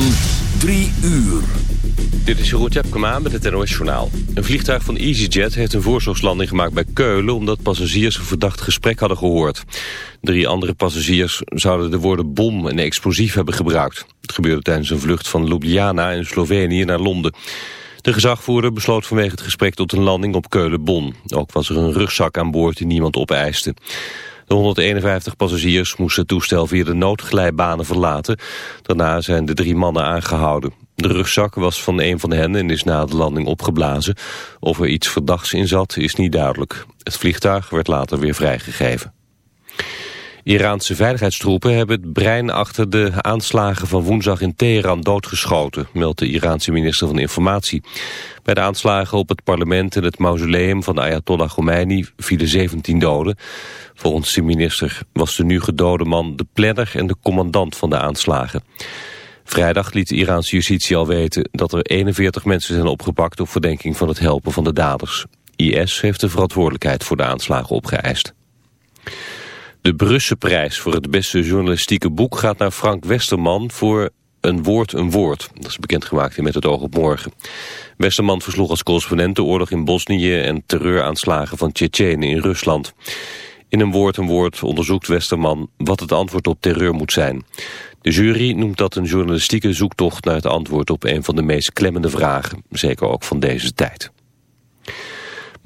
van 3 uur. Dit is Jeroen Tjepkema met het NOS Journaal. Een vliegtuig van EasyJet heeft een voorzorgslanding gemaakt bij Keulen... omdat passagiers een verdacht gesprek hadden gehoord. Drie andere passagiers zouden de woorden bom en explosief hebben gebruikt. Het gebeurde tijdens een vlucht van Ljubljana in Slovenië naar Londen. De gezagvoerder besloot vanwege het gesprek tot een landing op Keulen-Bonn. Ook was er een rugzak aan boord die niemand opeiste. De 151 passagiers moesten het toestel via de noodglijbanen verlaten. Daarna zijn de drie mannen aangehouden. De rugzak was van een van hen en is na de landing opgeblazen. Of er iets verdachts in zat is niet duidelijk. Het vliegtuig werd later weer vrijgegeven. Iraanse veiligheidstroepen hebben het brein achter de aanslagen van woensdag in Teheran doodgeschoten, meldt de Iraanse minister van Informatie. Bij de aanslagen op het parlement en het mausoleum van Ayatollah Khomeini vielen 17 doden. Volgens de minister was de nu gedode man de planner en de commandant van de aanslagen. Vrijdag liet de Iraanse justitie al weten dat er 41 mensen zijn opgepakt op verdenking van het helpen van de daders. IS heeft de verantwoordelijkheid voor de aanslagen opgeëist. De Brusseprijs voor het beste journalistieke boek gaat naar Frank Westerman voor Een Woord, Een Woord. Dat is bekendgemaakt in Met het Oog op Morgen. Westerman versloeg als correspondent de oorlog in Bosnië en terreuraanslagen van Tsjetsjenen in Rusland. In Een Woord, Een Woord onderzoekt Westerman wat het antwoord op terreur moet zijn. De jury noemt dat een journalistieke zoektocht naar het antwoord op een van de meest klemmende vragen, zeker ook van deze tijd.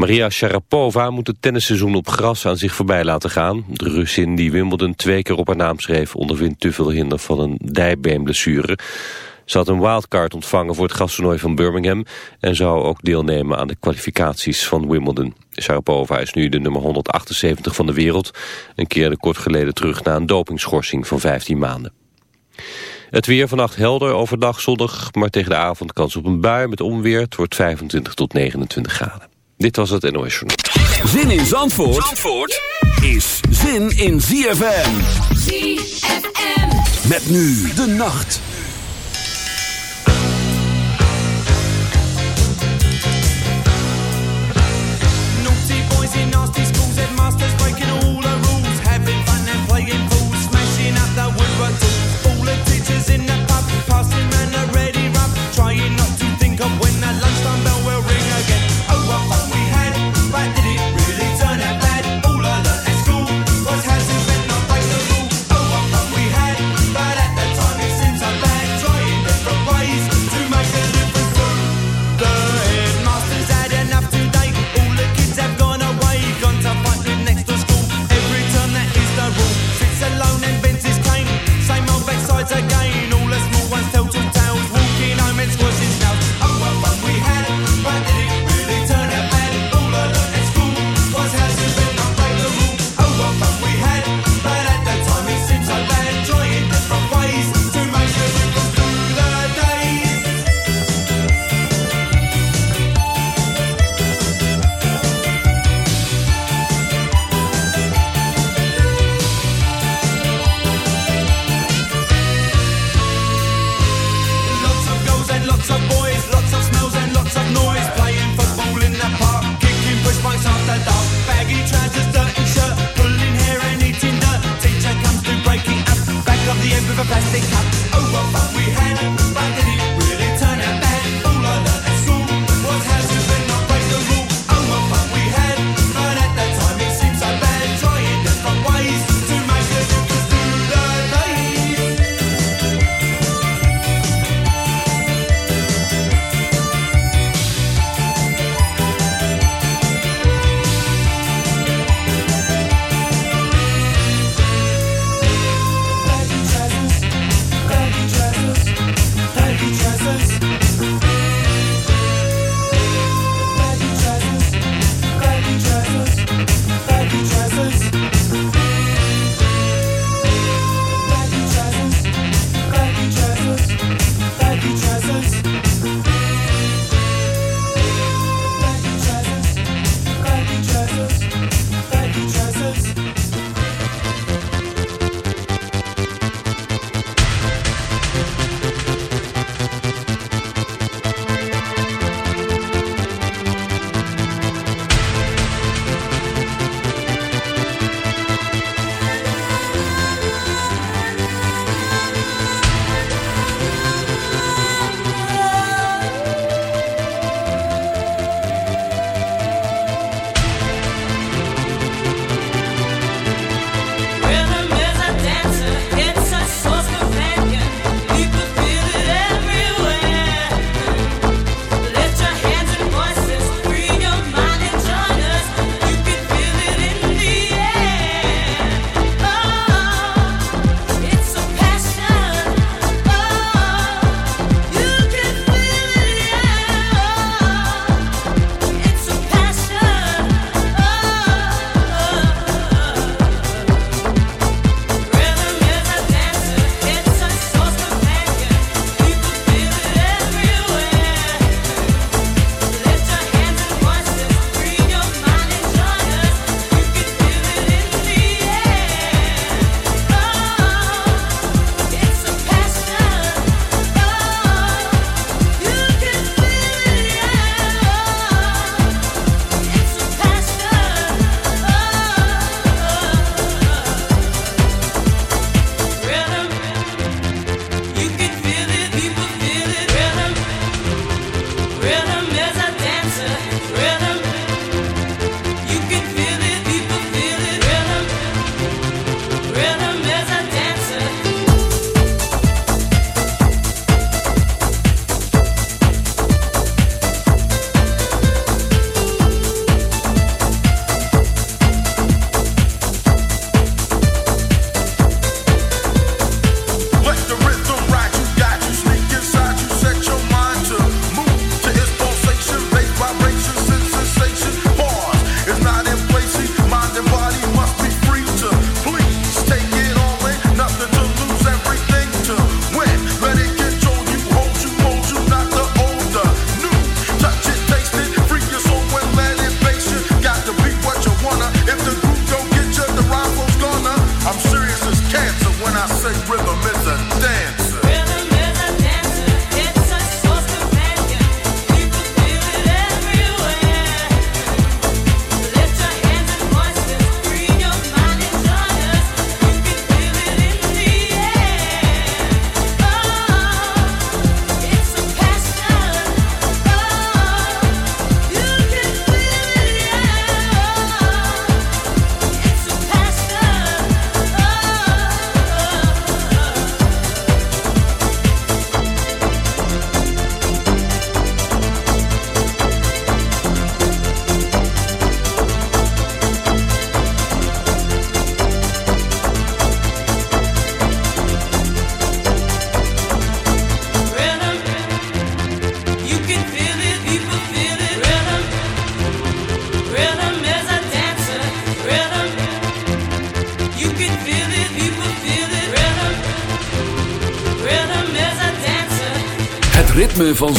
Maria Sharapova moet het tennisseizoen op gras aan zich voorbij laten gaan. De Russin die Wimbledon twee keer op haar naam schreef... ondervindt te veel hinder van een dijbeenblessure. Ze had een wildcard ontvangen voor het gastoernooi van Birmingham... en zou ook deelnemen aan de kwalificaties van Wimbledon. Sharapova is nu de nummer 178 van de wereld... en keerde kort geleden terug na een dopingschorsing van 15 maanden. Het weer vannacht helder, overdag zonnig... maar tegen de avond kans op een bui met onweer. Het wordt 25 tot 29 graden. Dit was het NOS Journal. Zin in Zandvoort, Zandvoort is zin in ZFM. ZFM. Met nu de nacht. Naughty boys in nasty schools, headmasters breaking all the rules, having fun and playing fools, smashing up the woodwork tools. All the teachers in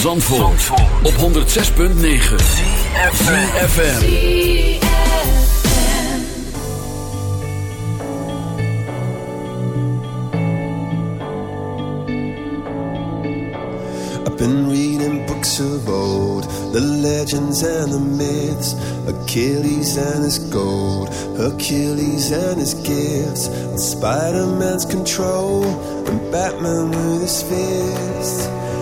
Zandvoort, op 106.9 FM. I've been reading books of old, the legends and the myths, Achilles and his gold, Hercules and his gifts, Spider-Man's control, and Batman with his fists.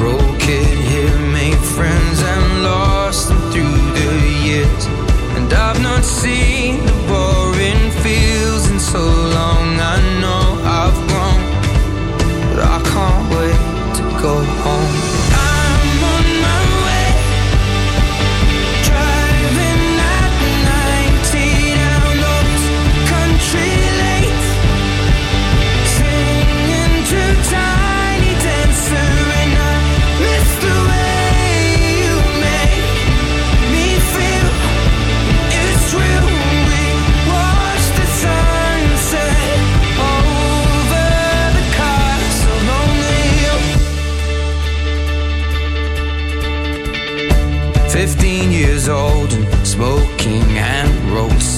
broken here, made friends and lost them through the years. And I've not seen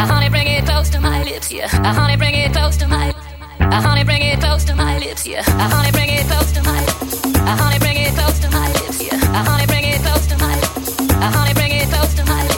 Uh, honey, bring it close to my lips, yeah. Uh, honey, bring it close to my. Uh, honey, bring it close to my lips, yeah. Uh, honey, bring it close to my. Uh, honey, bring it close to my lips, yeah. Honey, bring it close to my. Honey, bring it close to my.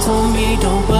Told me don't worry